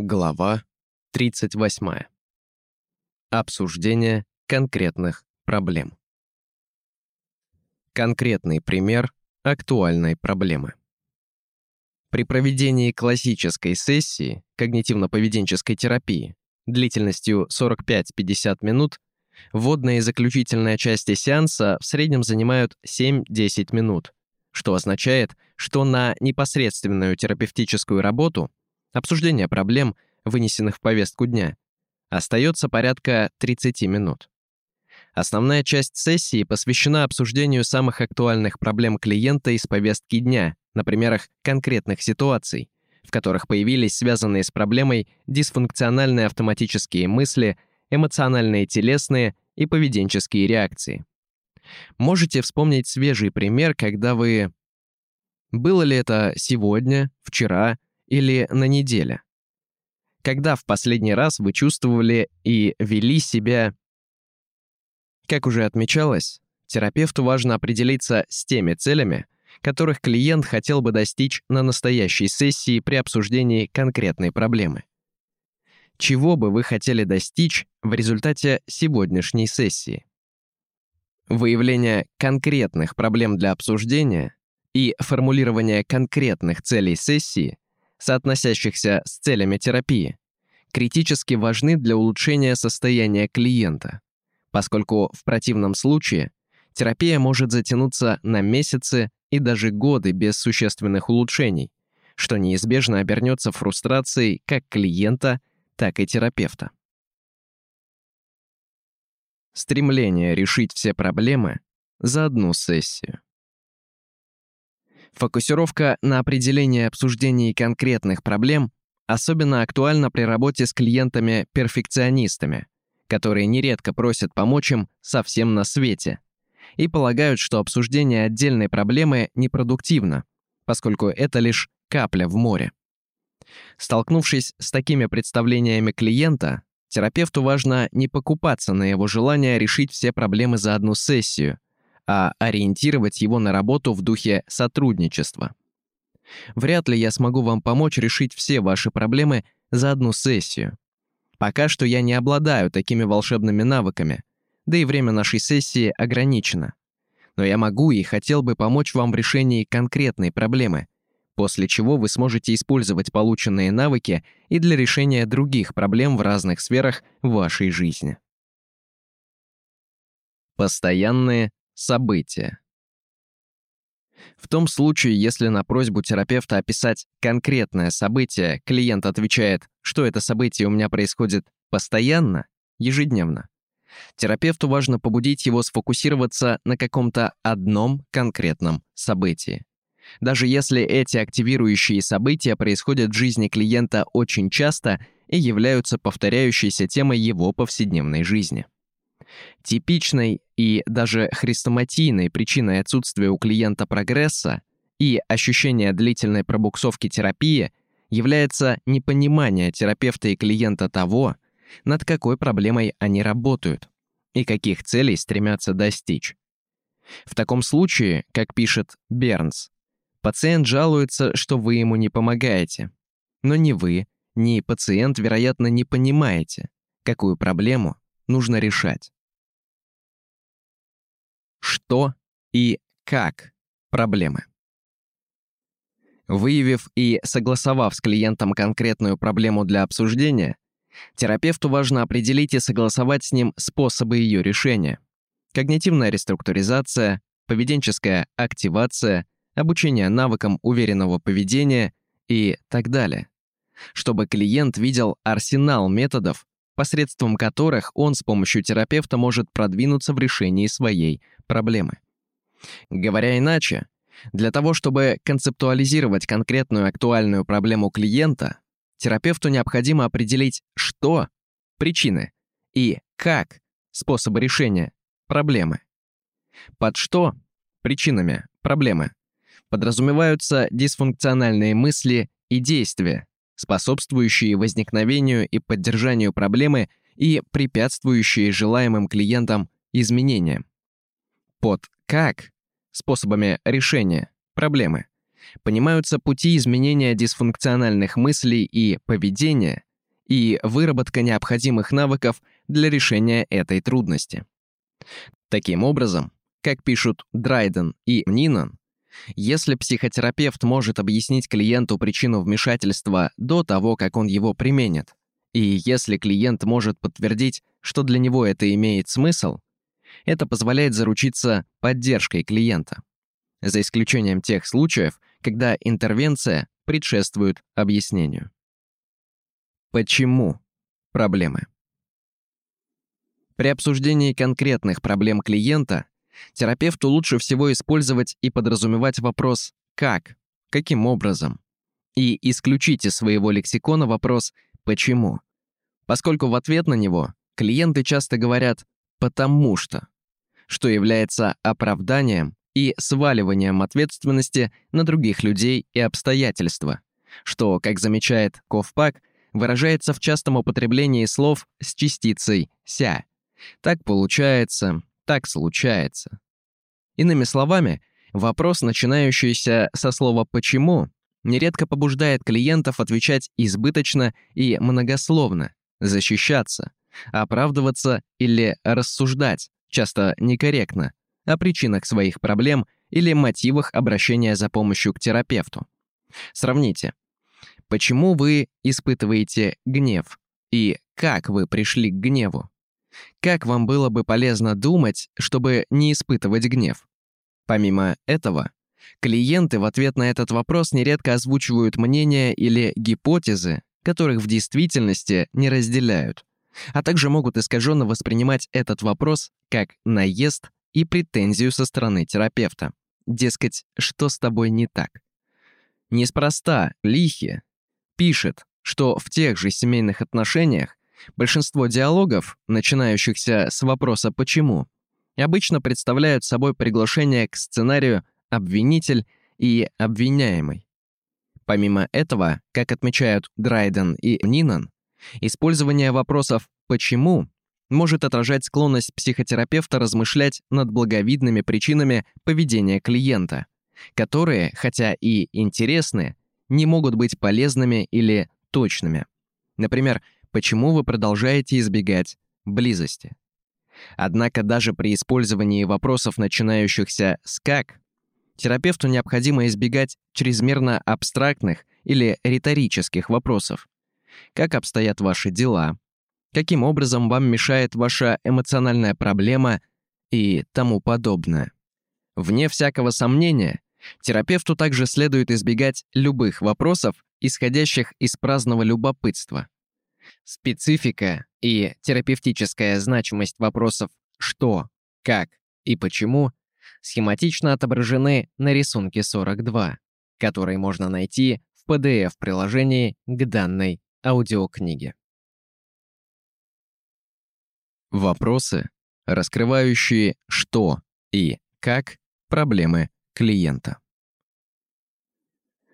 Глава 38. Обсуждение конкретных проблем. Конкретный пример актуальной проблемы. При проведении классической сессии когнитивно-поведенческой терапии длительностью 45-50 минут вводная и заключительная части сеанса в среднем занимают 7-10 минут, что означает, что на непосредственную терапевтическую работу обсуждение проблем, вынесенных в повестку дня, остается порядка 30 минут. Основная часть сессии посвящена обсуждению самых актуальных проблем клиента из повестки дня, на примерах конкретных ситуаций, в которых появились связанные с проблемой дисфункциональные автоматические мысли, эмоциональные телесные и поведенческие реакции. Можете вспомнить свежий пример, когда вы... Было ли это сегодня, вчера или на неделе? Когда в последний раз вы чувствовали и вели себя... Как уже отмечалось, терапевту важно определиться с теми целями, которых клиент хотел бы достичь на настоящей сессии при обсуждении конкретной проблемы. Чего бы вы хотели достичь в результате сегодняшней сессии? Выявление конкретных проблем для обсуждения и формулирование конкретных целей сессии соотносящихся с целями терапии, критически важны для улучшения состояния клиента, поскольку в противном случае терапия может затянуться на месяцы и даже годы без существенных улучшений, что неизбежно обернется фрустрацией как клиента, так и терапевта. Стремление решить все проблемы за одну сессию. Фокусировка на определении и обсуждении конкретных проблем особенно актуальна при работе с клиентами-перфекционистами, которые нередко просят помочь им совсем на свете и полагают, что обсуждение отдельной проблемы непродуктивно, поскольку это лишь капля в море. Столкнувшись с такими представлениями клиента, терапевту важно не покупаться на его желание решить все проблемы за одну сессию – а ориентировать его на работу в духе сотрудничества. Вряд ли я смогу вам помочь решить все ваши проблемы за одну сессию. Пока что я не обладаю такими волшебными навыками, да и время нашей сессии ограничено. Но я могу и хотел бы помочь вам в решении конкретной проблемы, после чего вы сможете использовать полученные навыки и для решения других проблем в разных сферах вашей жизни. Постоянные События. В том случае, если на просьбу терапевта описать конкретное событие, клиент отвечает, что это событие у меня происходит постоянно, ежедневно, терапевту важно побудить его сфокусироваться на каком-то одном конкретном событии. Даже если эти активирующие события происходят в жизни клиента очень часто и являются повторяющейся темой его повседневной жизни. Типичной и даже хрестоматийной причиной отсутствия у клиента прогресса и ощущения длительной пробуксовки терапии является непонимание терапевта и клиента того, над какой проблемой они работают и каких целей стремятся достичь. В таком случае, как пишет Бернс, пациент жалуется, что вы ему не помогаете. Но ни вы, ни пациент, вероятно, не понимаете, какую проблему нужно решать что и как проблемы. Выявив и согласовав с клиентом конкретную проблему для обсуждения, терапевту важно определить и согласовать с ним способы ее решения. Когнитивная реструктуризация, поведенческая активация, обучение навыкам уверенного поведения и так далее. Чтобы клиент видел арсенал методов, посредством которых он с помощью терапевта может продвинуться в решении своей проблемы. Говоря иначе, для того, чтобы концептуализировать конкретную актуальную проблему клиента, терапевту необходимо определить, что – причины и как – способы решения проблемы. Под что – причинами проблемы подразумеваются дисфункциональные мысли и действия, способствующие возникновению и поддержанию проблемы и препятствующие желаемым клиентам изменениям под «как» способами решения проблемы понимаются пути изменения дисфункциональных мыслей и поведения и выработка необходимых навыков для решения этой трудности. Таким образом, как пишут Драйден и Нинан, если психотерапевт может объяснить клиенту причину вмешательства до того, как он его применит, и если клиент может подтвердить, что для него это имеет смысл, это позволяет заручиться поддержкой клиента. За исключением тех случаев, когда интервенция предшествует объяснению. Почему проблемы? При обсуждении конкретных проблем клиента терапевту лучше всего использовать и подразумевать вопрос «как?», «каким образом?», и исключить из своего лексикона вопрос «почему?», поскольку в ответ на него клиенты часто говорят «потому что», что является оправданием и сваливанием ответственности на других людей и обстоятельства, что, как замечает Ковпак, выражается в частом употреблении слов с частицей «ся». Так получается, так случается. Иными словами, вопрос, начинающийся со слова «почему», нередко побуждает клиентов отвечать избыточно и многословно, защищаться, оправдываться или рассуждать, часто некорректно, о причинах своих проблем или мотивах обращения за помощью к терапевту. Сравните. Почему вы испытываете гнев? И как вы пришли к гневу? Как вам было бы полезно думать, чтобы не испытывать гнев? Помимо этого, клиенты в ответ на этот вопрос нередко озвучивают мнения или гипотезы, которых в действительности не разделяют, а также могут искаженно воспринимать этот вопрос как наезд и претензию со стороны терапевта. Дескать, что с тобой не так? Неспроста Лихи пишет, что в тех же семейных отношениях большинство диалогов, начинающихся с вопроса «почему?», обычно представляют собой приглашение к сценарию «обвинитель» и «обвиняемый». Помимо этого, как отмечают Драйден и Нинан, использование вопросов «почему?» может отражать склонность психотерапевта размышлять над благовидными причинами поведения клиента, которые, хотя и интересны, не могут быть полезными или точными. Например, почему вы продолжаете избегать близости. Однако даже при использовании вопросов, начинающихся с «как», терапевту необходимо избегать чрезмерно абстрактных или риторических вопросов. Как обстоят ваши дела? каким образом вам мешает ваша эмоциональная проблема и тому подобное. Вне всякого сомнения, терапевту также следует избегать любых вопросов, исходящих из праздного любопытства. Специфика и терапевтическая значимость вопросов «что», «как» и «почему» схематично отображены на рисунке 42, который можно найти в PDF-приложении к данной аудиокниге. Вопросы, раскрывающие что и как проблемы клиента.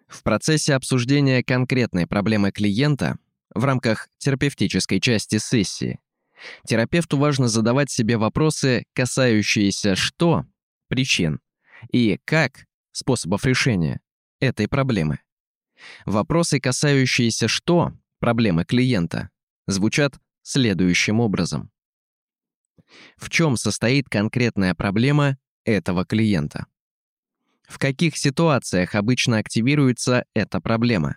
В процессе обсуждения конкретной проблемы клиента в рамках терапевтической части сессии терапевту важно задавать себе вопросы, касающиеся что причин и как способов решения этой проблемы. Вопросы, касающиеся что проблемы клиента, звучат следующим образом. В чем состоит конкретная проблема этого клиента? В каких ситуациях обычно активируется эта проблема?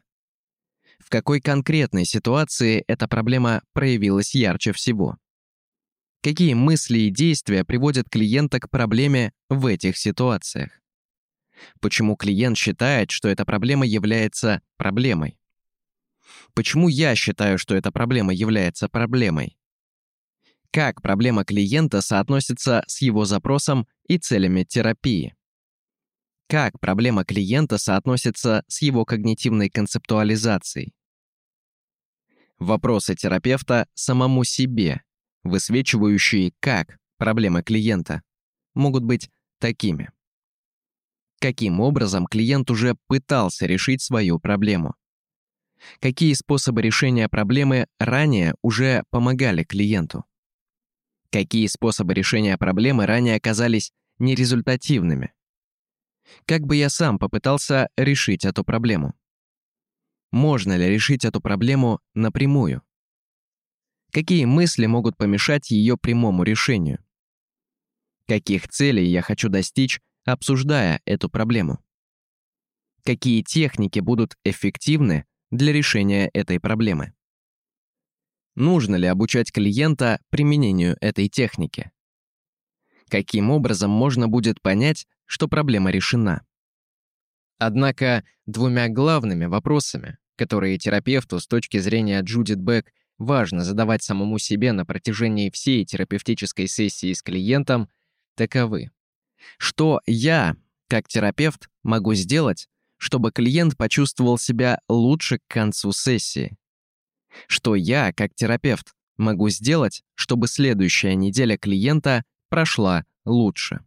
В какой конкретной ситуации эта проблема проявилась ярче всего? Какие мысли и действия приводят клиента к проблеме в этих ситуациях? Почему клиент считает, что эта проблема является проблемой? Почему я считаю, что эта проблема является проблемой? как проблема клиента соотносится с его запросом и целями терапии. Как проблема клиента соотносится с его когнитивной концептуализацией. Вопросы терапевта самому себе, высвечивающие как проблемы клиента, могут быть такими. Каким образом клиент уже пытался решить свою проблему? Какие способы решения проблемы ранее уже помогали клиенту? Какие способы решения проблемы ранее оказались нерезультативными? Как бы я сам попытался решить эту проблему? Можно ли решить эту проблему напрямую, Какие мысли могут помешать ее прямому решению? Каких целей я хочу достичь, обсуждая эту проблему? Какие техники будут эффективны для решения этой проблемы? Нужно ли обучать клиента применению этой техники? Каким образом можно будет понять, что проблема решена? Однако двумя главными вопросами, которые терапевту с точки зрения Джудит Бек важно задавать самому себе на протяжении всей терапевтической сессии с клиентом, таковы. Что я, как терапевт, могу сделать, чтобы клиент почувствовал себя лучше к концу сессии? Что я, как терапевт, могу сделать, чтобы следующая неделя клиента прошла лучше?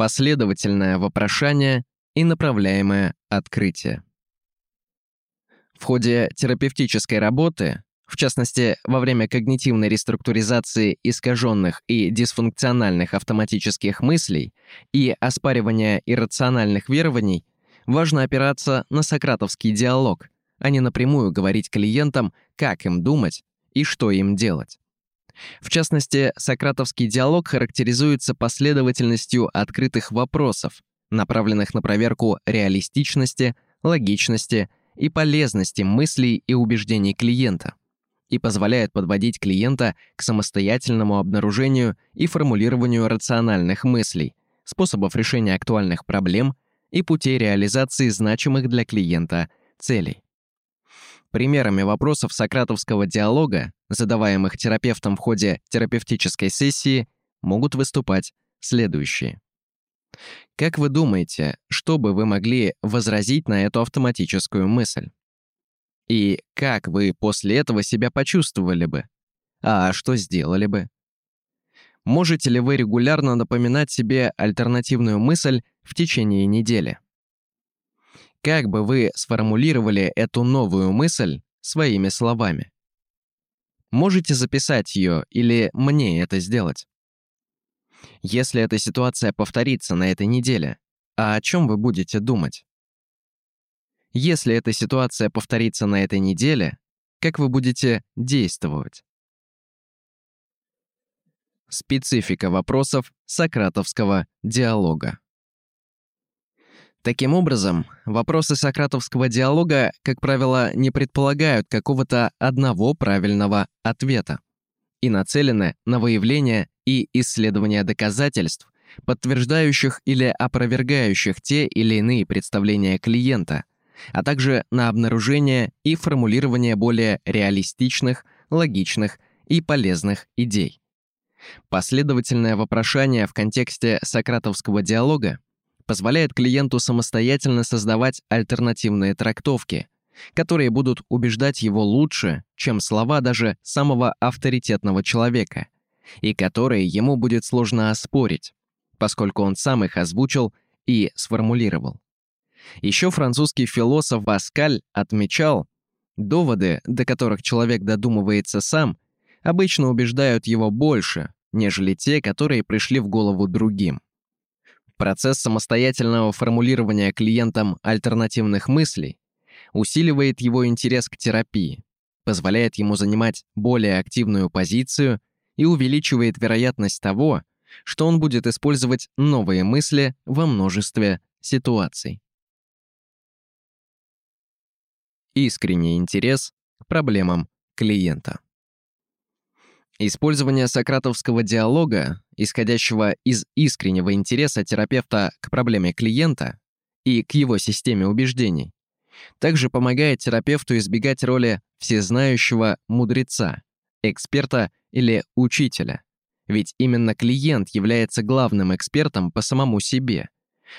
Последовательное вопрошание и направляемое открытие. В ходе терапевтической работы, в частности, во время когнитивной реструктуризации искаженных и дисфункциональных автоматических мыслей и оспаривания иррациональных верований, важно опираться на сократовский диалог, а не напрямую говорить клиентам, как им думать и что им делать. В частности, сократовский диалог характеризуется последовательностью открытых вопросов, направленных на проверку реалистичности, логичности и полезности мыслей и убеждений клиента и позволяет подводить клиента к самостоятельному обнаружению и формулированию рациональных мыслей, способов решения актуальных проблем и путей реализации значимых для клиента целей. Примерами вопросов сократовского диалога, задаваемых терапевтом в ходе терапевтической сессии, могут выступать следующие. Как вы думаете, что бы вы могли возразить на эту автоматическую мысль? И как вы после этого себя почувствовали бы? А что сделали бы? Можете ли вы регулярно напоминать себе альтернативную мысль в течение недели? Как бы вы сформулировали эту новую мысль своими словами? Можете записать ее или мне это сделать? Если эта ситуация повторится на этой неделе, а о чем вы будете думать? Если эта ситуация повторится на этой неделе, как вы будете действовать? Специфика вопросов сократовского диалога. Таким образом, вопросы сократовского диалога, как правило, не предполагают какого-то одного правильного ответа и нацелены на выявление и исследование доказательств, подтверждающих или опровергающих те или иные представления клиента, а также на обнаружение и формулирование более реалистичных, логичных и полезных идей. Последовательное вопрошание в контексте сократовского диалога позволяет клиенту самостоятельно создавать альтернативные трактовки, которые будут убеждать его лучше, чем слова даже самого авторитетного человека, и которые ему будет сложно оспорить, поскольку он сам их озвучил и сформулировал. Еще французский философ Паскаль отмечал, доводы, до которых человек додумывается сам, обычно убеждают его больше, нежели те, которые пришли в голову другим. Процесс самостоятельного формулирования клиентам альтернативных мыслей усиливает его интерес к терапии, позволяет ему занимать более активную позицию и увеличивает вероятность того, что он будет использовать новые мысли во множестве ситуаций. Искренний интерес к проблемам клиента. Использование сократовского диалога, исходящего из искреннего интереса терапевта к проблеме клиента и к его системе убеждений, также помогает терапевту избегать роли всезнающего мудреца, эксперта или учителя. Ведь именно клиент является главным экспертом по самому себе,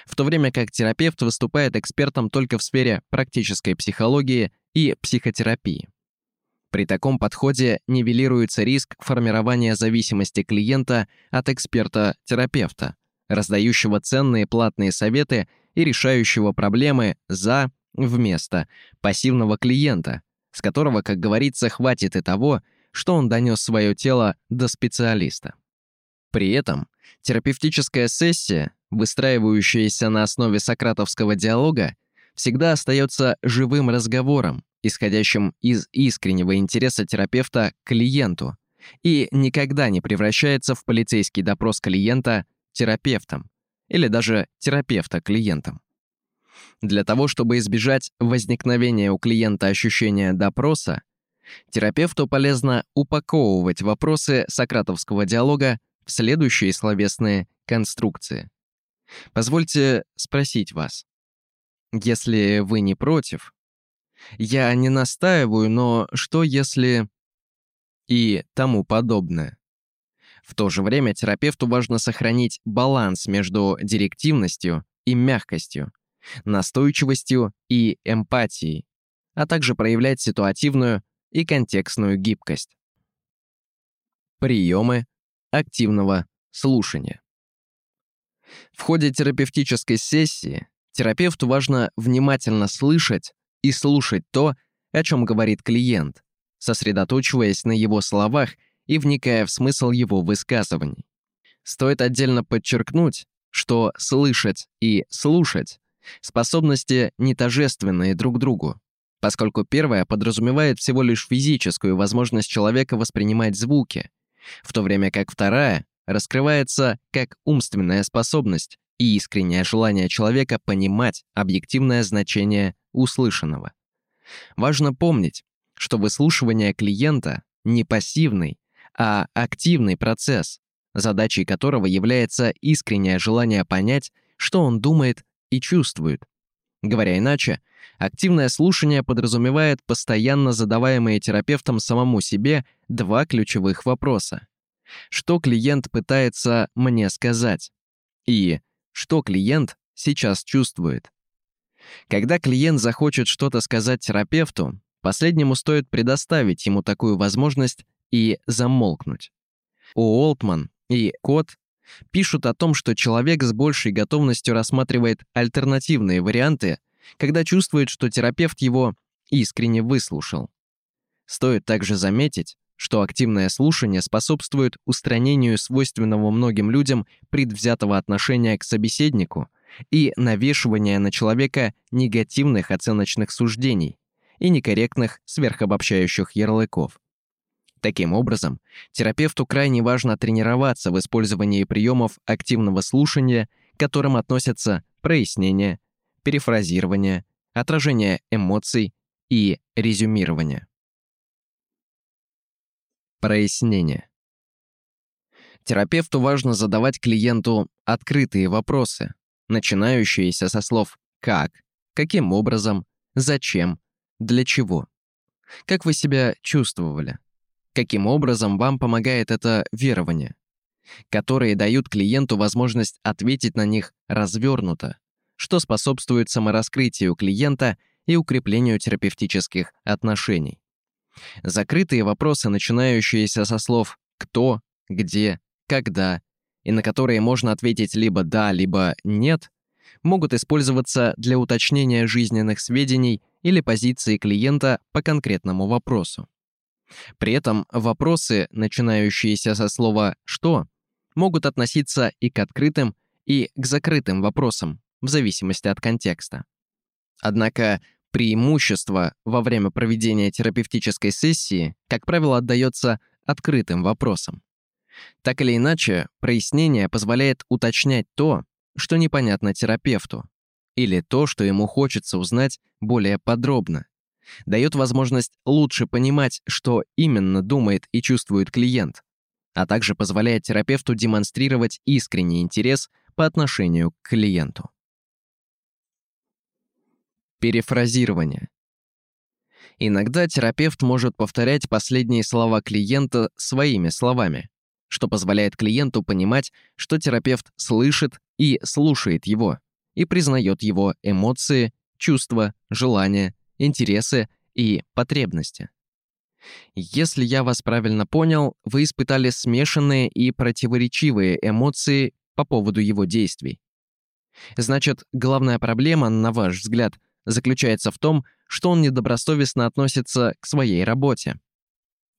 в то время как терапевт выступает экспертом только в сфере практической психологии и психотерапии. При таком подходе нивелируется риск формирования зависимости клиента от эксперта-терапевта, раздающего ценные платные советы и решающего проблемы за вместо пассивного клиента, с которого, как говорится, хватит и того, что он донес свое тело до специалиста. При этом терапевтическая сессия, выстраивающаяся на основе сократовского диалога, всегда остается живым разговором, исходящим из искреннего интереса терапевта к клиенту, и никогда не превращается в полицейский допрос клиента терапевтом или даже терапевта клиентом. Для того, чтобы избежать возникновения у клиента ощущения допроса, терапевту полезно упаковывать вопросы сократовского диалога в следующие словесные конструкции. Позвольте спросить вас. Если вы не против, я не настаиваю, но что если и тому подобное. В то же время терапевту важно сохранить баланс между директивностью и мягкостью, настойчивостью и эмпатией, а также проявлять ситуативную и контекстную гибкость. Приемы активного слушания. В ходе терапевтической сессии терапевту важно внимательно слышать и слушать то, о чем говорит клиент, сосредоточиваясь на его словах и вникая в смысл его высказываний. Стоит отдельно подчеркнуть, что слышать и слушать — способности не тожественные друг другу, поскольку первая подразумевает всего лишь физическую возможность человека воспринимать звуки, в то время как вторая раскрывается как умственная способность и искреннее желание человека понимать объективное значение услышанного. Важно помнить, что выслушивание клиента не пассивный, а активный процесс, задачей которого является искреннее желание понять, что он думает и чувствует. Говоря иначе, активное слушание подразумевает постоянно задаваемые терапевтом самому себе два ключевых вопроса. Что клиент пытается мне сказать? И что клиент сейчас чувствует? Когда клиент захочет что-то сказать терапевту, Последнему стоит предоставить ему такую возможность и замолкнуть. Уолтман и Кот пишут о том, что человек с большей готовностью рассматривает альтернативные варианты, когда чувствует, что терапевт его искренне выслушал. Стоит также заметить, что активное слушание способствует устранению свойственного многим людям предвзятого отношения к собеседнику и навешивания на человека негативных оценочных суждений, и некорректных сверхобобщающих ярлыков. Таким образом, терапевту крайне важно тренироваться в использовании приемов активного слушания, к которым относятся прояснение, перефразирование, отражение эмоций и резюмирование. Прояснение. Терапевту важно задавать клиенту открытые вопросы, начинающиеся со слов «как», «каким образом», «зачем», для чего? Как вы себя чувствовали? Каким образом вам помогает это верование? Которые дают клиенту возможность ответить на них развернуто, что способствует самораскрытию клиента и укреплению терапевтических отношений. Закрытые вопросы, начинающиеся со слов «кто», «где», «когда», и на которые можно ответить либо «да», либо «нет», могут использоваться для уточнения жизненных сведений или позиции клиента по конкретному вопросу. При этом вопросы, начинающиеся со слова «что», могут относиться и к открытым, и к закрытым вопросам, в зависимости от контекста. Однако преимущество во время проведения терапевтической сессии, как правило, отдается открытым вопросам. Так или иначе, прояснение позволяет уточнять то, что непонятно терапевту, или то, что ему хочется узнать более подробно. Дает возможность лучше понимать, что именно думает и чувствует клиент, а также позволяет терапевту демонстрировать искренний интерес по отношению к клиенту. Перефразирование. Иногда терапевт может повторять последние слова клиента своими словами, что позволяет клиенту понимать, что терапевт слышит и слушает его и признает его эмоции, чувства, желания, интересы и потребности. Если я вас правильно понял, вы испытали смешанные и противоречивые эмоции по поводу его действий. Значит, главная проблема, на ваш взгляд, заключается в том, что он недобросовестно относится к своей работе.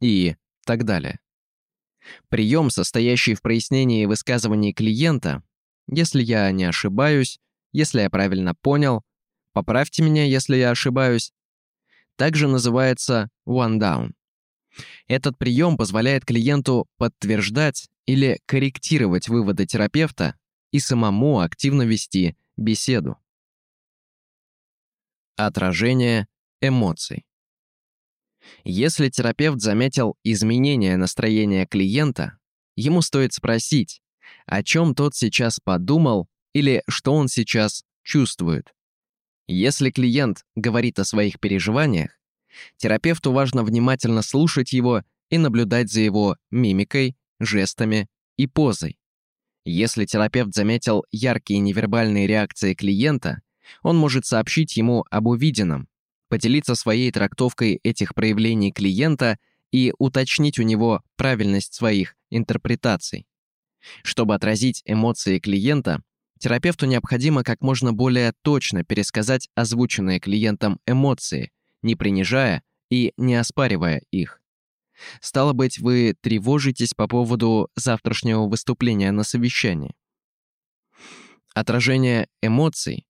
И так далее. Прием, состоящий в прояснении высказываний клиента, если я не ошибаюсь, если я правильно понял, поправьте меня, если я ошибаюсь, также называется one down. Этот прием позволяет клиенту подтверждать или корректировать выводы терапевта и самому активно вести беседу. Отражение эмоций. Если терапевт заметил изменение настроения клиента, ему стоит спросить, о чем тот сейчас подумал или что он сейчас чувствует. Если клиент говорит о своих переживаниях, терапевту важно внимательно слушать его и наблюдать за его мимикой, жестами и позой. Если терапевт заметил яркие невербальные реакции клиента, он может сообщить ему об увиденном, поделиться своей трактовкой этих проявлений клиента и уточнить у него правильность своих интерпретаций. Чтобы отразить эмоции клиента, терапевту необходимо как можно более точно пересказать озвученные клиентом эмоции, не принижая и не оспаривая их. Стало быть, вы тревожитесь по поводу завтрашнего выступления на совещании. Отражение эмоций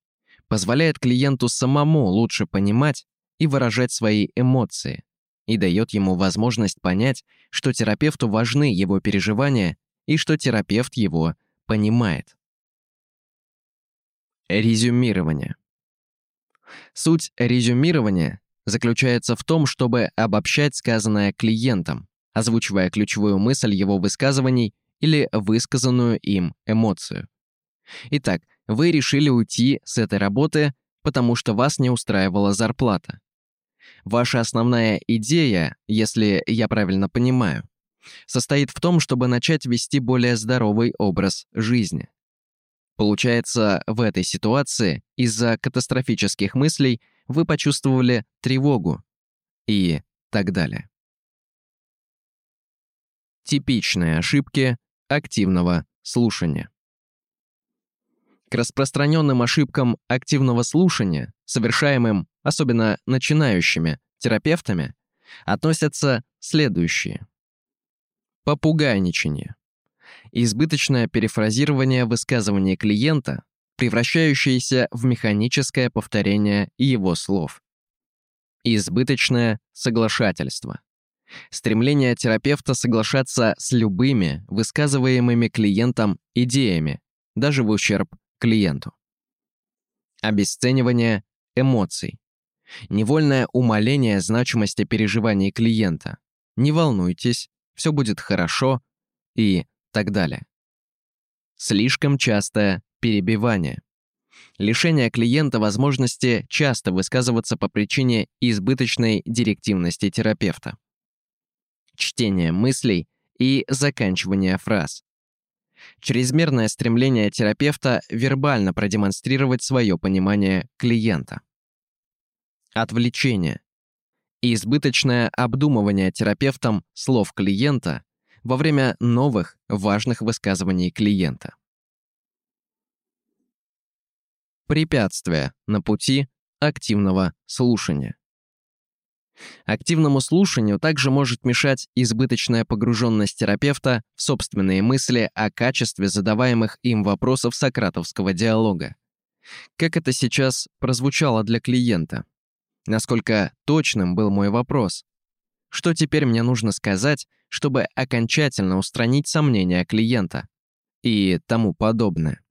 позволяет клиенту самому лучше понимать и выражать свои эмоции и дает ему возможность понять, что терапевту важны его переживания и что терапевт его понимает. Резюмирование. Суть резюмирования заключается в том, чтобы обобщать сказанное клиентом, озвучивая ключевую мысль его высказываний или высказанную им эмоцию. Итак, вы решили уйти с этой работы, потому что вас не устраивала зарплата. Ваша основная идея, если я правильно понимаю, состоит в том, чтобы начать вести более здоровый образ жизни. Получается, в этой ситуации из-за катастрофических мыслей вы почувствовали тревогу и так далее. Типичные ошибки активного слушания. К распространенным ошибкам активного слушания, совершаемым особенно начинающими терапевтами, относятся следующие. Попугайничание. Избыточное перефразирование высказывания клиента, превращающееся в механическое повторение его слов. Избыточное соглашательство. Стремление терапевта соглашаться с любыми высказываемыми клиентом идеями, даже в ущерб клиенту. Обесценивание эмоций. Невольное умаление значимости переживаний клиента. Не волнуйтесь, все будет хорошо и так далее. Слишком частое перебивание. Лишение клиента возможности часто высказываться по причине избыточной директивности терапевта. Чтение мыслей и заканчивание фраз. Чрезмерное стремление терапевта вербально продемонстрировать свое понимание клиента. Отвлечение. Избыточное обдумывание терапевтом слов клиента во время новых важных высказываний клиента. Препятствия на пути активного слушания. Активному слушанию также может мешать избыточная погруженность терапевта в собственные мысли о качестве задаваемых им вопросов сократовского диалога. Как это сейчас прозвучало для клиента? насколько точным был мой вопрос. Что теперь мне нужно сказать, чтобы окончательно устранить сомнения клиента? И тому подобное.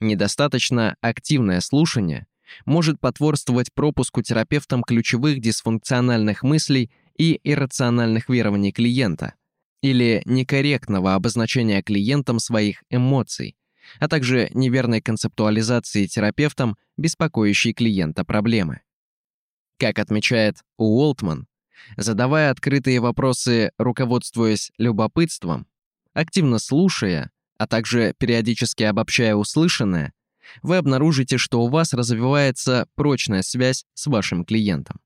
Недостаточно активное слушание может потворствовать пропуску терапевтом ключевых дисфункциональных мыслей и иррациональных верований клиента или некорректного обозначения клиентом своих эмоций, а также неверной концептуализации терапевтом беспокоящей клиента проблемы. Как отмечает Уолтман, задавая открытые вопросы, руководствуясь любопытством, активно слушая, а также периодически обобщая услышанное, вы обнаружите, что у вас развивается прочная связь с вашим клиентом.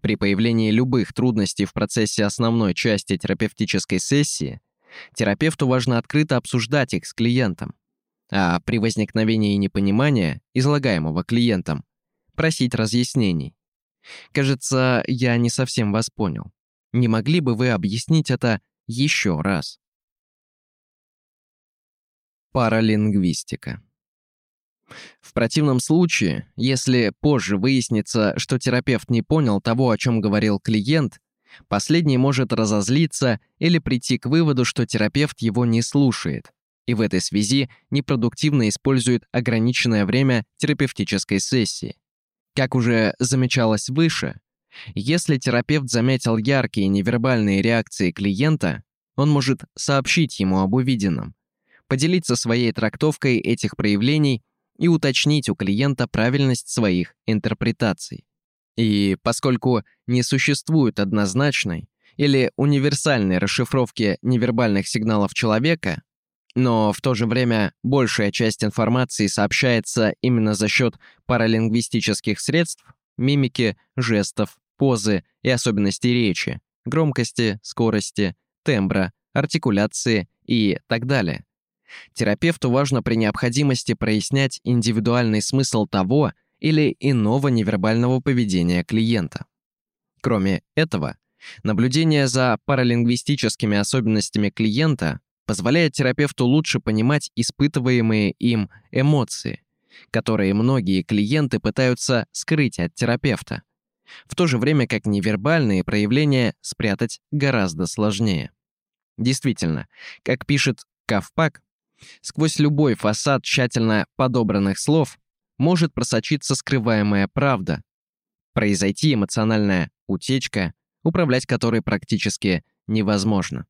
При появлении любых трудностей в процессе основной части терапевтической сессии, терапевту важно открыто обсуждать их с клиентом, а при возникновении непонимания, излагаемого клиентом, просить разъяснений. Кажется, я не совсем вас понял. Не могли бы вы объяснить это еще раз? Паралингвистика. В противном случае, если позже выяснится, что терапевт не понял того, о чем говорил клиент, последний может разозлиться или прийти к выводу, что терапевт его не слушает, и в этой связи непродуктивно использует ограниченное время терапевтической сессии. Как уже замечалось выше, если терапевт заметил яркие невербальные реакции клиента, он может сообщить ему об увиденном, поделиться своей трактовкой этих проявлений и уточнить у клиента правильность своих интерпретаций. И поскольку не существует однозначной или универсальной расшифровки невербальных сигналов человека, но в то же время большая часть информации сообщается именно за счет паралингвистических средств, мимики, жестов, позы и особенностей речи, громкости, скорости, тембра, артикуляции и так далее. Терапевту важно при необходимости прояснять индивидуальный смысл того или иного невербального поведения клиента. Кроме этого, наблюдение за паралингвистическими особенностями клиента позволяет терапевту лучше понимать испытываемые им эмоции, которые многие клиенты пытаются скрыть от терапевта, в то же время как невербальные проявления спрятать гораздо сложнее. Действительно, как пишет Кавпак, сквозь любой фасад тщательно подобранных слов может просочиться скрываемая правда, произойти эмоциональная утечка, управлять которой практически невозможно.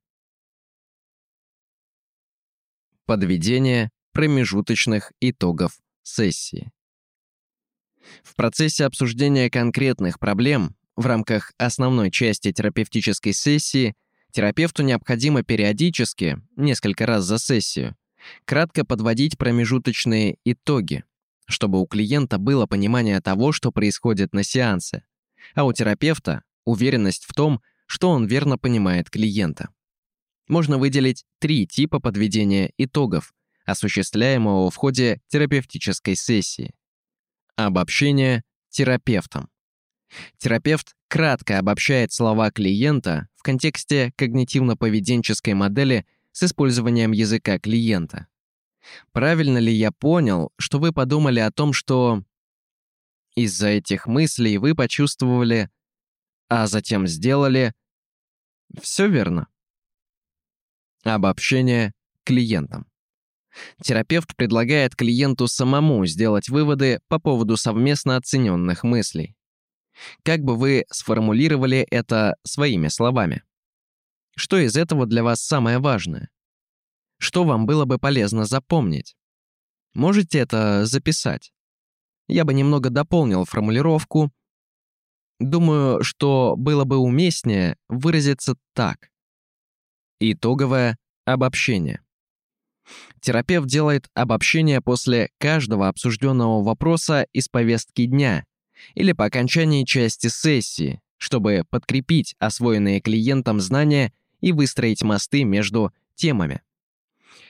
Подведение промежуточных итогов сессии. В процессе обсуждения конкретных проблем в рамках основной части терапевтической сессии терапевту необходимо периодически, несколько раз за сессию, кратко подводить промежуточные итоги, чтобы у клиента было понимание того, что происходит на сеансе, а у терапевта – уверенность в том, что он верно понимает клиента можно выделить три типа подведения итогов, осуществляемого в ходе терапевтической сессии. Обобщение терапевтом. Терапевт кратко обобщает слова клиента в контексте когнитивно-поведенческой модели с использованием языка клиента. Правильно ли я понял, что вы подумали о том, что из-за этих мыслей вы почувствовали, а затем сделали... Все верно. Обобщение клиентам. Терапевт предлагает клиенту самому сделать выводы по поводу совместно оцененных мыслей. Как бы вы сформулировали это своими словами? Что из этого для вас самое важное? Что вам было бы полезно запомнить? Можете это записать? Я бы немного дополнил формулировку. Думаю, что было бы уместнее выразиться так. Итоговое обобщение. Терапевт делает обобщение после каждого обсужденного вопроса из повестки дня или по окончании части сессии, чтобы подкрепить освоенные клиентом знания и выстроить мосты между темами.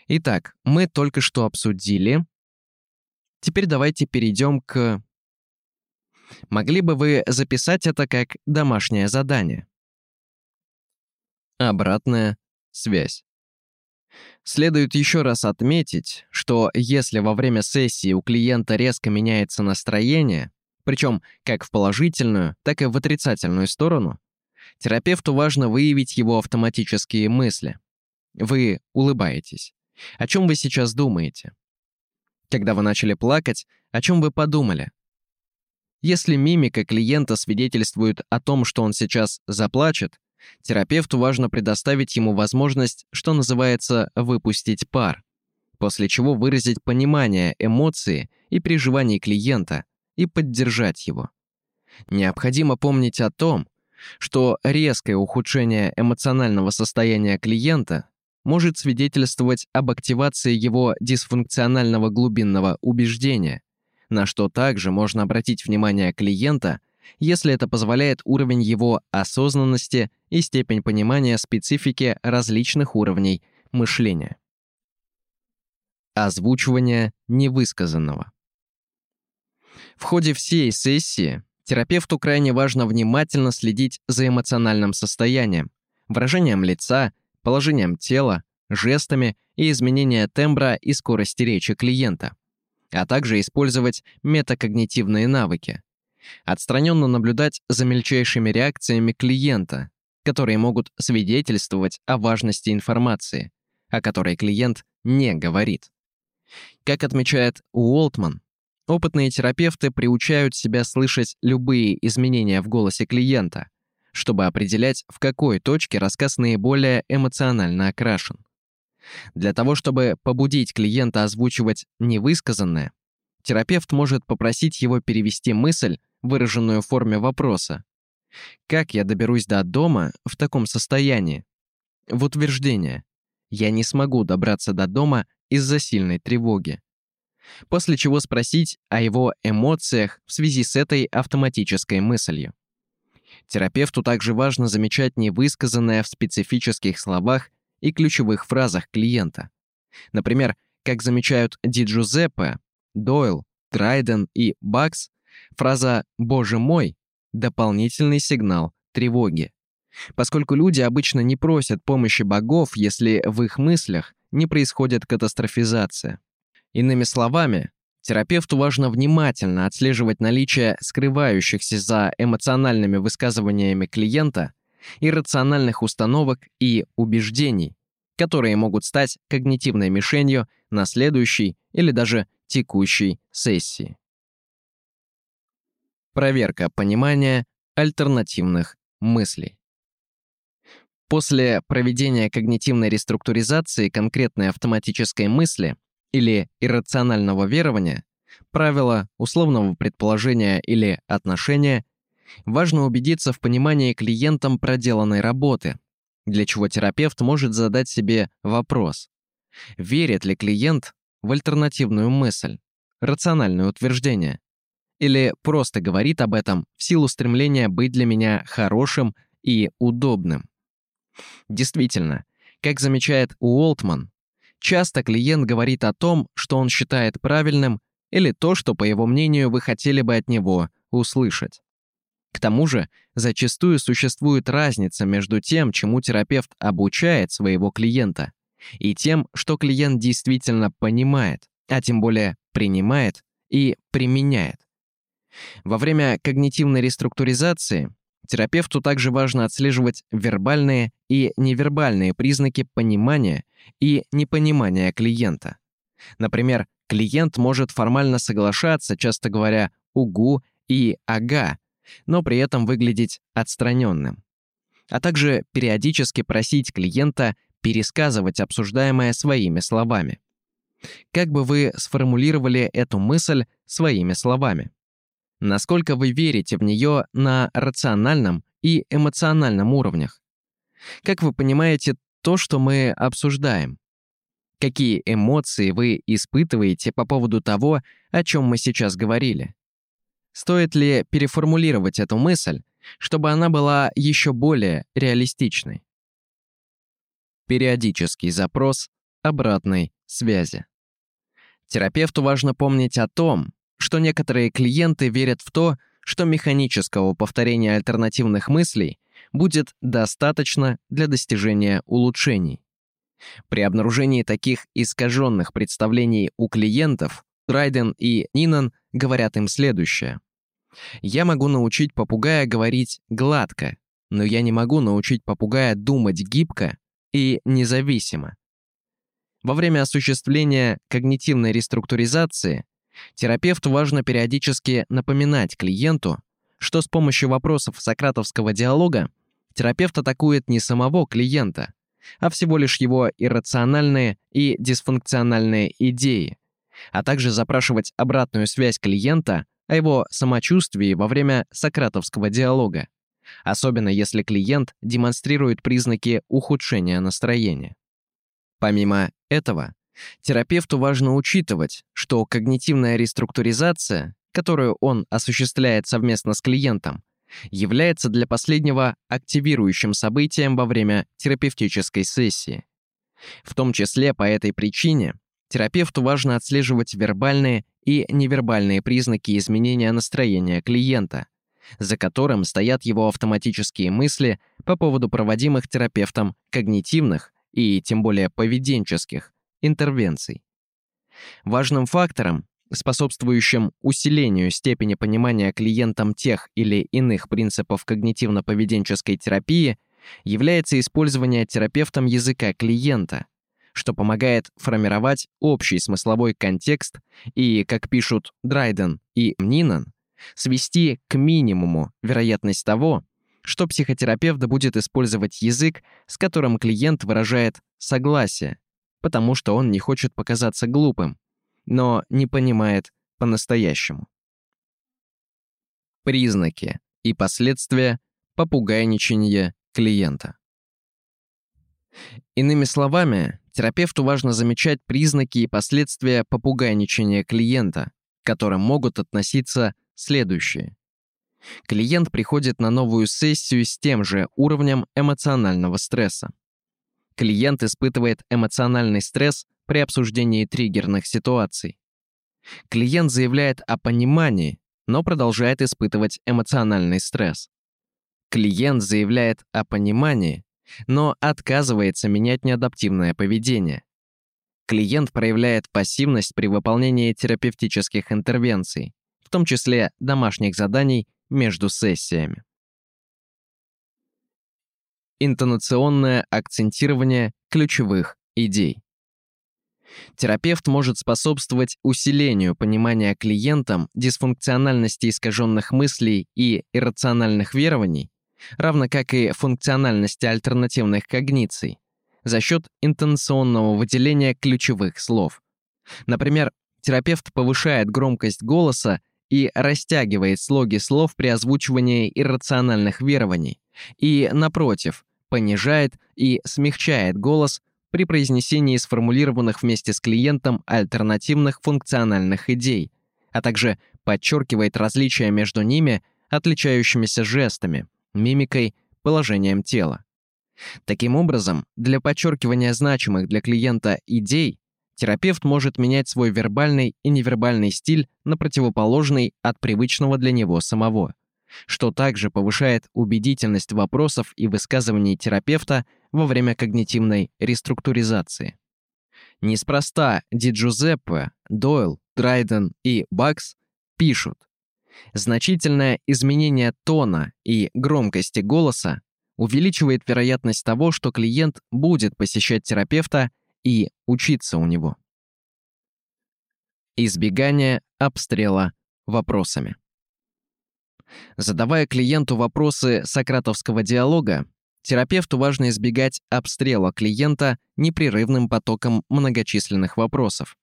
Итак, мы только что обсудили. Теперь давайте перейдем к... Могли бы вы записать это как домашнее задание? Обратная связь. Следует еще раз отметить, что если во время сессии у клиента резко меняется настроение, причем как в положительную, так и в отрицательную сторону, терапевту важно выявить его автоматические мысли. Вы улыбаетесь. О чем вы сейчас думаете? Когда вы начали плакать, о чем вы подумали? Если мимика клиента свидетельствует о том, что он сейчас заплачет, Терапевту важно предоставить ему возможность, что называется, выпустить пар, после чего выразить понимание эмоции и переживаний клиента и поддержать его. Необходимо помнить о том, что резкое ухудшение эмоционального состояния клиента может свидетельствовать об активации его дисфункционального глубинного убеждения, на что также можно обратить внимание клиента – если это позволяет уровень его осознанности и степень понимания специфики различных уровней мышления. Озвучивание невысказанного. В ходе всей сессии терапевту крайне важно внимательно следить за эмоциональным состоянием, выражением лица, положением тела, жестами и изменением тембра и скорости речи клиента. а также использовать метакогнитивные навыки. Отстраненно наблюдать за мельчайшими реакциями клиента, которые могут свидетельствовать о важности информации, о которой клиент не говорит. Как отмечает Уолтман, опытные терапевты приучают себя слышать любые изменения в голосе клиента, чтобы определять, в какой точке рассказ наиболее эмоционально окрашен. Для того, чтобы побудить клиента озвучивать невысказанное, терапевт может попросить его перевести мысль, выраженную в форме вопроса. «Как я доберусь до дома в таком состоянии?» В утверждение «Я не смогу добраться до дома из-за сильной тревоги». После чего спросить о его эмоциях в связи с этой автоматической мыслью. Терапевту также важно замечать невысказанное в специфических словах и ключевых фразах клиента. Например, как замечают Ди Джузеппе, Дойл, Драйден и Бакс, фраза «Боже мой» — дополнительный сигнал тревоги. Поскольку люди обычно не просят помощи богов, если в их мыслях не происходит катастрофизация. Иными словами, терапевту важно внимательно отслеживать наличие скрывающихся за эмоциональными высказываниями клиента иррациональных установок и убеждений, которые могут стать когнитивной мишенью на следующей или даже текущей сессии. Проверка понимания альтернативных мыслей. После проведения когнитивной реструктуризации конкретной автоматической мысли или иррационального верования, правила, условного предположения или отношения Важно убедиться в понимании клиентом проделанной работы, для чего терапевт может задать себе вопрос. Верит ли клиент в альтернативную мысль, рациональное утверждение? Или просто говорит об этом в силу стремления быть для меня хорошим и удобным? Действительно, как замечает Уолтман, часто клиент говорит о том, что он считает правильным, или то, что, по его мнению, вы хотели бы от него услышать. К тому же, зачастую существует разница между тем, чему терапевт обучает своего клиента, и тем, что клиент действительно понимает, а тем более принимает и применяет. Во время когнитивной реструктуризации терапевту также важно отслеживать вербальные и невербальные признаки понимания и непонимания клиента. Например, клиент может формально соглашаться, часто говоря «угу» и «ага», но при этом выглядеть отстраненным. А также периодически просить клиента пересказывать обсуждаемое своими словами. Как бы вы сформулировали эту мысль своими словами? Насколько вы верите в нее на рациональном и эмоциональном уровнях? Как вы понимаете то, что мы обсуждаем? Какие эмоции вы испытываете по поводу того, о чем мы сейчас говорили? Стоит ли переформулировать эту мысль, чтобы она была еще более реалистичной? Периодический запрос обратной связи. Терапевту важно помнить о том, что некоторые клиенты верят в то, что механического повторения альтернативных мыслей будет достаточно для достижения улучшений. При обнаружении таких искаженных представлений у клиентов Драйден и Нинан говорят им следующее. «Я могу научить попугая говорить гладко, но я не могу научить попугая думать гибко и независимо». Во время осуществления когнитивной реструктуризации терапевту важно периодически напоминать клиенту, что с помощью вопросов сократовского диалога терапевт атакует не самого клиента, а всего лишь его иррациональные и дисфункциональные идеи, а также запрашивать обратную связь клиента о его самочувствии во время сократовского диалога, особенно если клиент демонстрирует признаки ухудшения настроения. Помимо этого, терапевту важно учитывать, что когнитивная реструктуризация, которую он осуществляет совместно с клиентом, является для последнего активирующим событием во время терапевтической сессии. В том числе по этой причине Терапевту важно отслеживать вербальные и невербальные признаки изменения настроения клиента, за которым стоят его автоматические мысли по поводу проводимых терапевтом когнитивных и тем более поведенческих интервенций. Важным фактором, способствующим усилению степени понимания клиентам тех или иных принципов когнитивно-поведенческой терапии, является использование терапевтом языка клиента, что помогает формировать общий смысловой контекст и, как пишут Драйден и Мнинан, свести к минимуму вероятность того, что психотерапевт будет использовать язык, с которым клиент выражает согласие, потому что он не хочет показаться глупым, но не понимает по-настоящему. Признаки и последствия попугайничания клиента. Иными словами, терапевту важно замечать признаки и последствия попугайничания клиента, к которым могут относиться следующие. Клиент приходит на новую сессию с тем же уровнем эмоционального стресса. Клиент испытывает эмоциональный стресс при обсуждении триггерных ситуаций. Клиент заявляет о понимании, но продолжает испытывать эмоциональный стресс. Клиент заявляет о понимании, но отказывается менять неадаптивное поведение. Клиент проявляет пассивность при выполнении терапевтических интервенций, в том числе домашних заданий между сессиями. Интонационное акцентирование ключевых идей. Терапевт может способствовать усилению понимания клиентам дисфункциональности искаженных мыслей и иррациональных верований, равно как и функциональности альтернативных когниций, за счет интонационного выделения ключевых слов. Например, терапевт повышает громкость голоса и растягивает слоги слов при озвучивании иррациональных верований, и, напротив, понижает и смягчает голос при произнесении сформулированных вместе с клиентом альтернативных функциональных идей, а также подчеркивает различия между ними отличающимися жестами, мимикой, положением тела. Таким образом, для подчеркивания значимых для клиента идей терапевт может менять свой вербальный и невербальный стиль на противоположный от привычного для него самого что также повышает убедительность вопросов и высказываний терапевта во время когнитивной реструктуризации. Неспроста Ди Джузеппе, Дойл, Драйден и Бакс пишут, значительное изменение тона и громкости голоса увеличивает вероятность того, что клиент будет посещать терапевта и учиться у него. Избегание обстрела вопросами. Задавая клиенту вопросы сократовского диалога, терапевту важно избегать обстрела клиента непрерывным потоком многочисленных вопросов,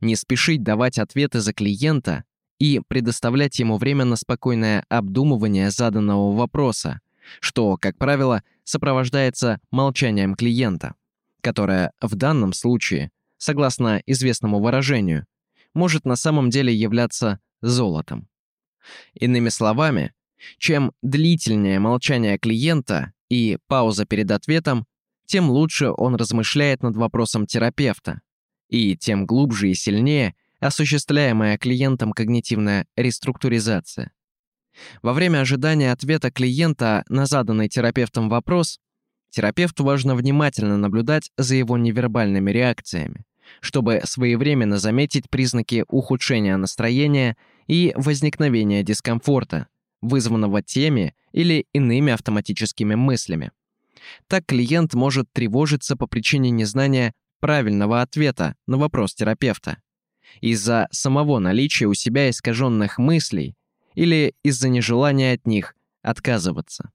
не спешить давать ответы за клиента и предоставлять ему время на спокойное обдумывание заданного вопроса, что, как правило, сопровождается молчанием клиента, которое в данном случае, согласно известному выражению, может на самом деле являться золотом. Иными словами, чем длительнее молчание клиента и пауза перед ответом, тем лучше он размышляет над вопросом терапевта, и тем глубже и сильнее осуществляемая клиентом когнитивная реструктуризация. Во время ожидания ответа клиента на заданный терапевтом вопрос, терапевту важно внимательно наблюдать за его невербальными реакциями, чтобы своевременно заметить признаки ухудшения настроения и возникновения дискомфорта, вызванного теми или иными автоматическими мыслями. Так клиент может тревожиться по причине незнания правильного ответа на вопрос терапевта, из-за самого наличия у себя искаженных мыслей или из-за нежелания от них отказываться.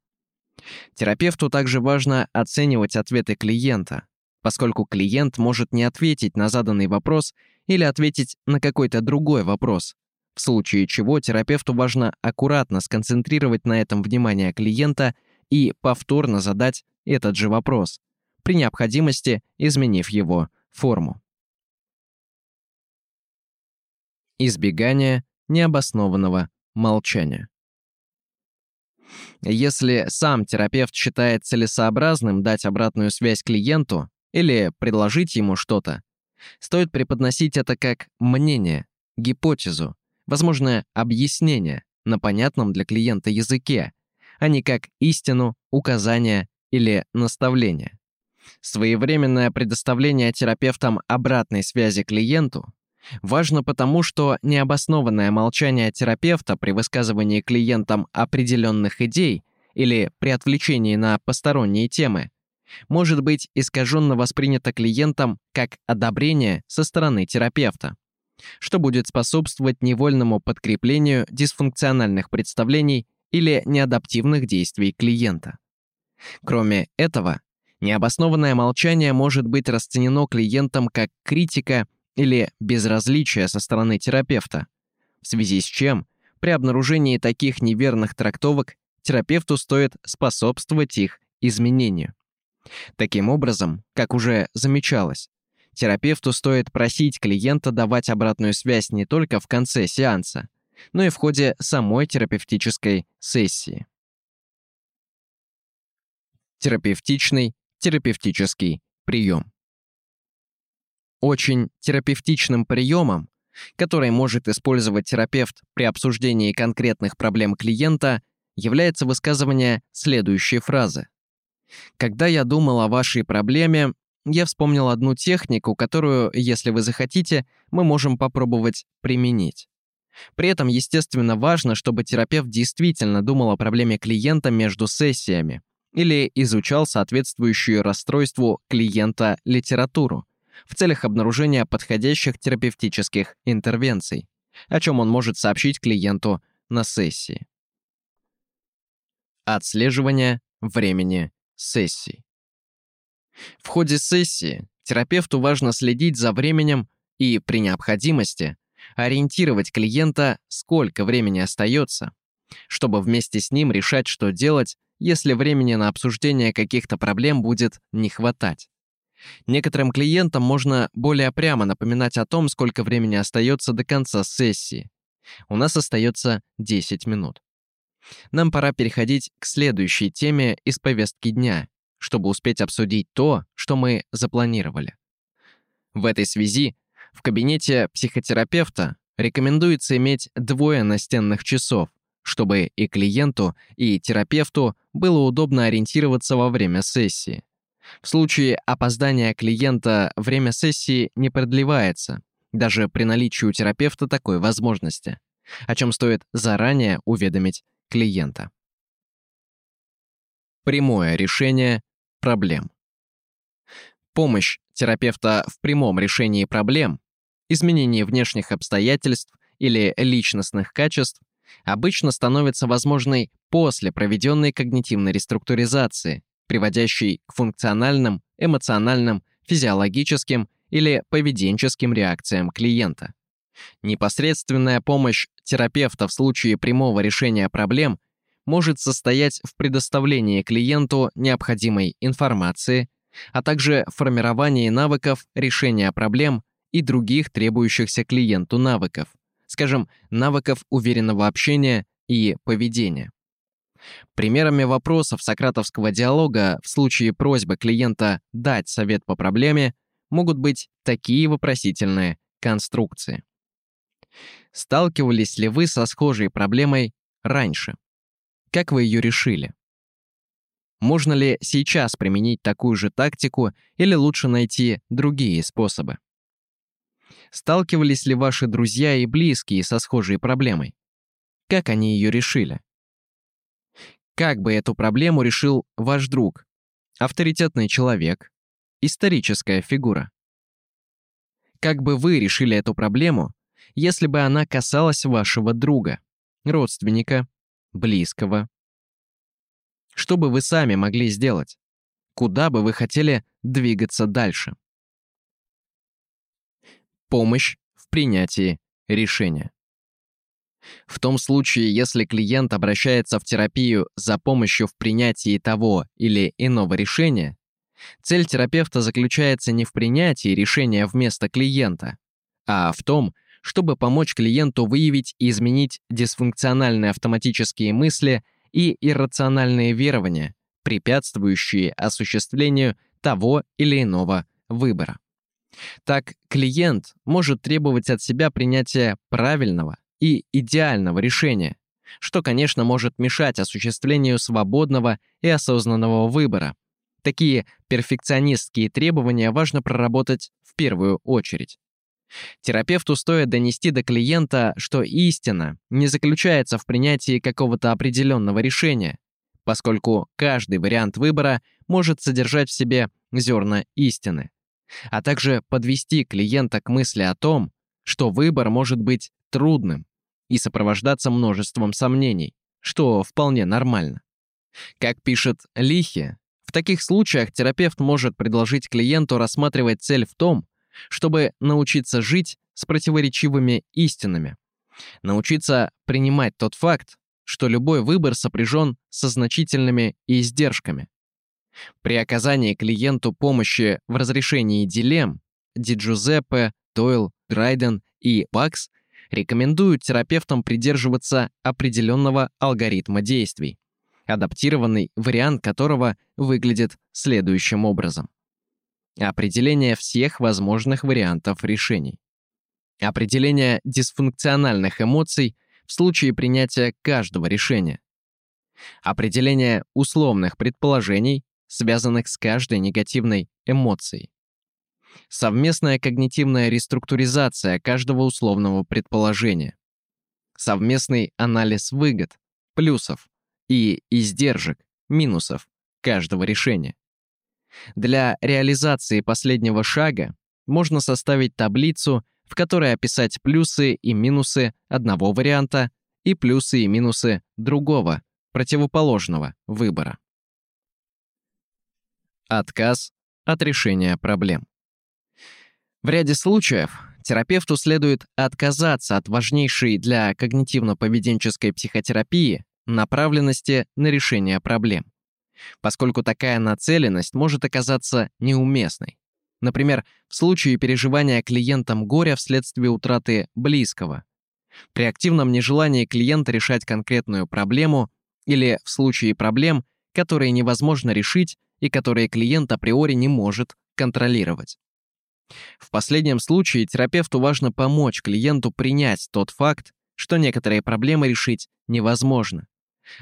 Терапевту также важно оценивать ответы клиента, поскольку клиент может не ответить на заданный вопрос или ответить на какой-то другой вопрос, в случае чего терапевту важно аккуратно сконцентрировать на этом внимание клиента и повторно задать этот же вопрос, при необходимости изменив его форму. Избегание необоснованного молчания. Если сам терапевт считает целесообразным дать обратную связь клиенту или предложить ему что-то, стоит преподносить это как мнение, гипотезу, возможное объяснение на понятном для клиента языке, а не как истину, указание или наставление. Своевременное предоставление терапевтам обратной связи клиенту Важно потому, что необоснованное молчание терапевта при высказывании клиентам определенных идей или при отвлечении на посторонние темы может быть искаженно воспринято клиентом как одобрение со стороны терапевта, что будет способствовать невольному подкреплению дисфункциональных представлений или неадаптивных действий клиента. Кроме этого, необоснованное молчание может быть расценено клиентом как критика или безразличие со стороны терапевта, в связи с чем при обнаружении таких неверных трактовок терапевту стоит способствовать их изменению. Таким образом, как уже замечалось, терапевту стоит просить клиента давать обратную связь не только в конце сеанса, но и в ходе самой терапевтической сессии. Терапевтичный терапевтический прием. Очень терапевтичным приемом, который может использовать терапевт при обсуждении конкретных проблем клиента, является высказывание следующей фразы. Когда я думал о вашей проблеме, я вспомнил одну технику, которую, если вы захотите, мы можем попробовать применить. При этом, естественно, важно, чтобы терапевт действительно думал о проблеме клиента между сессиями или изучал соответствующую расстройству клиента литературу в целях обнаружения подходящих терапевтических интервенций, о чем он может сообщить клиенту на сессии. Отслеживание времени сессий. В ходе сессии терапевту важно следить за временем и, при необходимости, ориентировать клиента, сколько времени остается, чтобы вместе с ним решать, что делать, если времени на обсуждение каких-то проблем будет не хватать. Некоторым клиентам можно более прямо напоминать о том, сколько времени остается до конца сессии. У нас остается 10 минут. Нам пора переходить к следующей теме из повестки дня, чтобы успеть обсудить то, что мы запланировали. В этой связи в кабинете психотерапевта рекомендуется иметь двое настенных часов, чтобы и клиенту, и терапевту было удобно ориентироваться во время сессии. В случае опоздания клиента время сессии не продлевается, даже при наличии у терапевта такой возможности, о чем стоит заранее уведомить клиента. Прямое решение проблем. Помощь терапевта в прямом решении проблем, изменении внешних обстоятельств или личностных качеств обычно становится возможной после проведенной когнитивной реструктуризации, приводящей к функциональным, эмоциональным, физиологическим или поведенческим реакциям клиента. Непосредственная помощь терапевта в случае прямого решения проблем может состоять в предоставлении клиенту необходимой информации, а также формировании навыков решения проблем и других требующихся клиенту навыков, скажем, навыков уверенного общения и поведения. Примерами вопросов сократовского диалога в случае просьбы клиента дать совет по проблеме могут быть такие вопросительные конструкции. Сталкивались ли вы со схожей проблемой раньше? Как вы ее решили? Можно ли сейчас применить такую же тактику или лучше найти другие способы? Сталкивались ли ваши друзья и близкие со схожей проблемой? Как они ее решили? Как бы эту проблему решил ваш друг? Авторитетный человек? Историческая фигура? Как бы вы решили эту проблему, если бы она касалась вашего друга, родственника, близкого? Что бы вы сами могли сделать? Куда бы вы хотели двигаться дальше? Помощь в принятии решения. В том случае, если клиент обращается в терапию за помощью в принятии того или иного решения, цель терапевта заключается не в принятии решения вместо клиента, а в том, чтобы помочь клиенту выявить и изменить дисфункциональные автоматические мысли и иррациональные верования, препятствующие осуществлению того или иного выбора. Так, клиент может требовать от себя принятия правильного и идеального решения, что, конечно, может мешать осуществлению свободного и осознанного выбора. Такие перфекционистские требования важно проработать в первую очередь. Терапевту стоит донести до клиента, что истина не заключается в принятии какого-то определенного решения, поскольку каждый вариант выбора может содержать в себе зерна истины, а также подвести клиента к мысли о том, что выбор может быть трудным и сопровождаться множеством сомнений, что вполне нормально. Как пишет Лихи, в таких случаях терапевт может предложить клиенту рассматривать цель в том, чтобы научиться жить с противоречивыми истинами, научиться принимать тот факт, что любой выбор сопряжен со значительными издержками. При оказании клиенту помощи в разрешении дилемм Ди Джузеппе, Дойл, Драйден и Бакс рекомендуют терапевтам придерживаться определенного алгоритма действий, адаптированный вариант которого выглядит следующим образом. Определение всех возможных вариантов решений. Определение дисфункциональных эмоций в случае принятия каждого решения. Определение условных предположений, связанных с каждой негативной эмоцией. Совместная когнитивная реструктуризация каждого условного предположения. Совместный анализ выгод, плюсов и издержек, минусов каждого решения. Для реализации последнего шага можно составить таблицу, в которой описать плюсы и минусы одного варианта и плюсы и минусы другого, противоположного выбора. Отказ от решения проблем. В ряде случаев терапевту следует отказаться от важнейшей для когнитивно-поведенческой психотерапии направленности на решение проблем поскольку такая нацеленность может оказаться неуместной. Например, в случае переживания клиентом горя вследствие утраты близкого. При активном нежелании клиента решать конкретную проблему или в случае проблем, которые невозможно решить и которые клиент априори не может контролировать. В последнем случае терапевту важно помочь клиенту принять тот факт, что некоторые проблемы решить невозможно,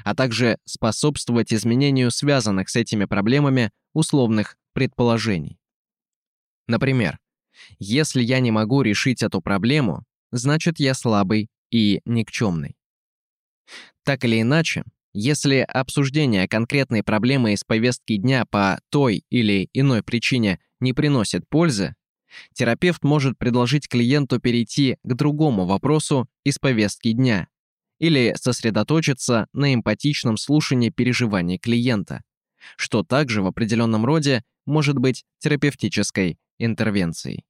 а также способствовать изменению связанных с этими проблемами условных предположений. Например, если я не могу решить эту проблему, значит я слабый и никчемный. Так или иначе, если обсуждение конкретной проблемы из повестки дня по той или иной причине не приносит пользы, терапевт может предложить клиенту перейти к другому вопросу из повестки дня или сосредоточиться на эмпатичном слушании переживаний клиента, что также в определенном роде может быть терапевтической интервенцией.